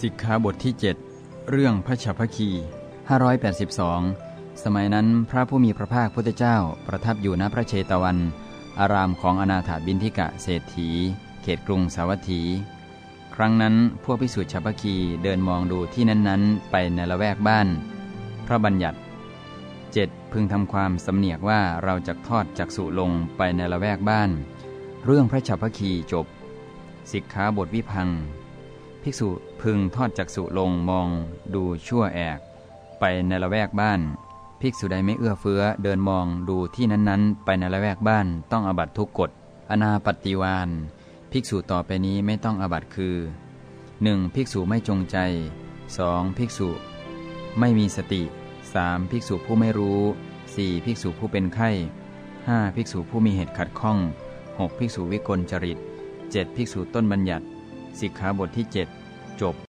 สิกขาบทที่ 7 เรื่องพระฉัพคี 582 สมัยนั้นพระผู้มีพระภาคพุทธเจ้าประทับอยู่ณพระเชตวัน อารามของอนาถาบินทิกะเศรษฐี เขตกรุงสาวัตถี ครั้งนั้นพวกพิสุทธิฉัพคีเดินมองดูที่นั้นๆ ไปในละแวกบ้าน พระบัญญัติ 7. พึงทำความสำเนียกว่าเราจะทอดจักสุลงไปในละแวกบ้าน เรื่องพระฉัพพคีจบ สิกขาบทวิพัง ภิกษุพึงทอดจักสุลงมองดูชั่วแอก ไปในละแวกบ้าน ภิกษุใดไม่เอื้อเฟื้อเดินมองดูที่นั้นๆ ไปในละแวกบ้านต้องอบัตทุกกฎอนาปฏิวานภิกษุต่อไปนี้ไม่ต้องอบัตคือ 1. ภิกษุไม่จงใจ 2. ภิกษุ ไม่มีสติ 3. ภิกษุผู้ไม่รู้ 4. ภิกษุผู้เป็นไข้ 5. ภิกษุผู้มีเหตุขัดข้อง 6. ภิกษุวิกลจริต 7. ภิกษุต้นบัญญัติ สิกขาบทที่ 7 จบ